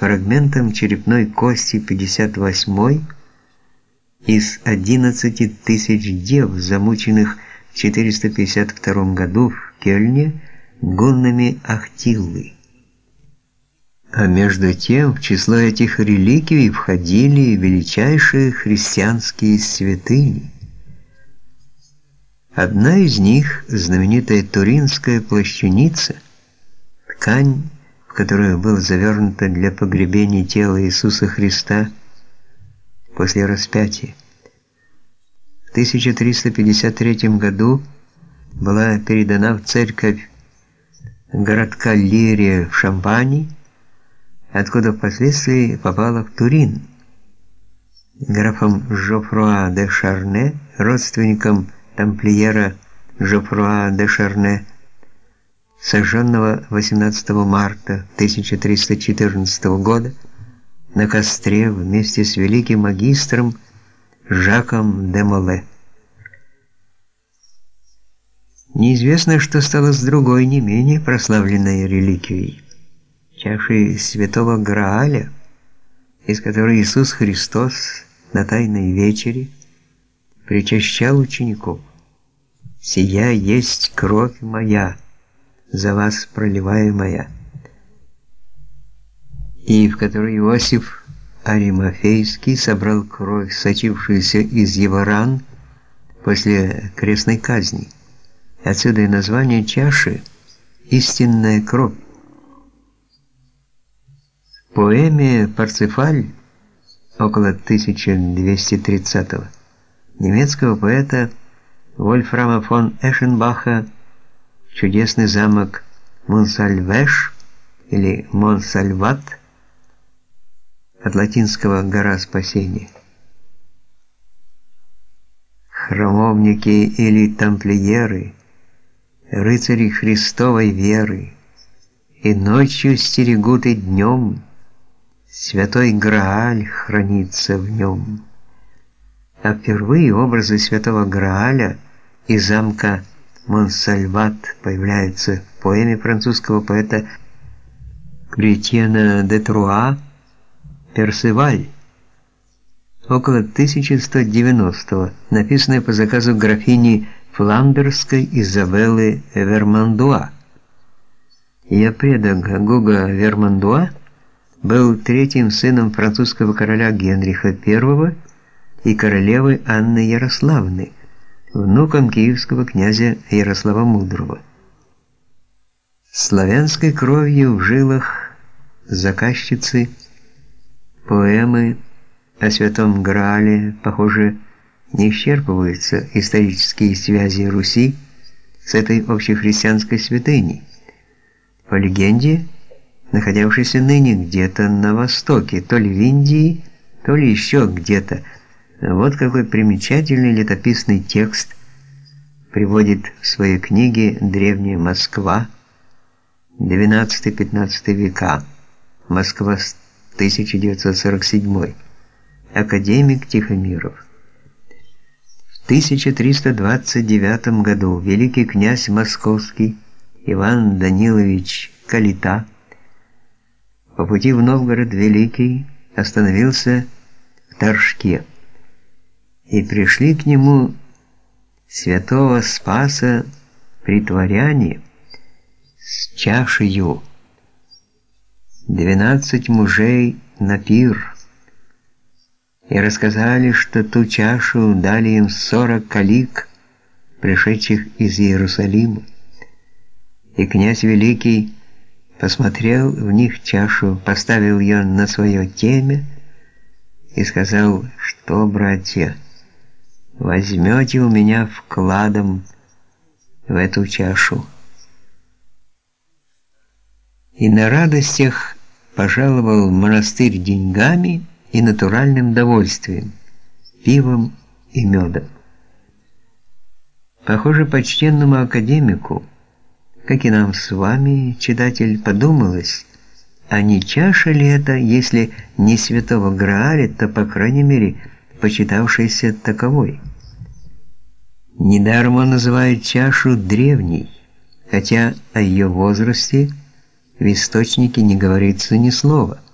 фрагментом черепной кости 58 из 11 тысяч дев, замученных в 452 году в Кельне гуннами Ахтиллы. А между тем в число этих реликвий входили величайшие христианские святыни. Одна из них, знаменитая Туринская плащаница, ткань, в которую было завернуто для погребения тела Иисуса Христа после распятия. В 1353 году была передана в церковь городка Лирия в Шампании, откуда впоследствии попала в Турин. Графом Жофруа де Шарне, родственником тамплиера Жофруа де Шарне, сожженного 18 марта 1314 года на костре вместе с великим магистром Жаком де Моле. Неизвестно, что стало с другой, не менее прославленной реликвией чашей святого Грааля, из которой Иисус Христос на Тайной вечере причащал учеников. «Сия есть кровь моя, за вас проливаемая» и в которой Иосиф Аримафейский собрал кровь, сочившуюся из его ран после крестной казни. Отсюда и название чаши «Истинная кровь». В поэме «Парцефаль» около 1230 немецкого поэта Вольфрама фон Эшенбаха «Чудесный замок Монсальвеш» или Монсальват от латинского «гора спасения». Храмовники или тамплиеры, рыцари Христовой веры, и ночью стерегут и днем, Святой Грааль хранится в нем. А впервые образы Святого Грааля и замка Монсальват появляются в поэме французского поэта Кретьена де Труа «Персиваль» около 1190 написанное по заказу графини Фландерской Изабеллы Вермандуа. Ее предок Гуга Вермандуа был третьим сыном французского короля Генриха I и королевы Анны Ярославны, внуком киевского князя Ярослава Мудрого. Славянской кровью в жилах заказчицы поэмы о Святом Граале, похоже, не исчерпываются исторические связи Руси с этой общехристианской святыней. По легенде, находившийся ныне где-то на востоке, то ли в Индии, то ли еще где-то. Вот какой примечательный летописный текст приводит в своей книге «Древняя Москва» 12-15 века, Москва 1947, академик Тихомиров. В 1329 году великий князь московский Иван Данилович Калита по пути в Новгород Великий остановился в Торжке, и пришли к нему святого Спаса притворяне с чашею, двенадцать мужей на пир, и рассказали, что ту чашу дали им сорок калик, пришедших из Иерусалима. И князь Великий посмотрел в них чашу, поставил ее на свое темя и сказал, что, братья, возьмете у меня вкладом в эту чашу. И на радостях пожаловал монастырь деньгами и натуральным довольствием, пивом и медом. Похоже, почтенному академику как и нам с вами, читатель, подумалось, а не чаша ли это, если не святого Грааля, то, по крайней мере, почитавшейся таковой? Недаром он называет чашу древней, хотя о ее возрасте в источнике не говорится ни слова –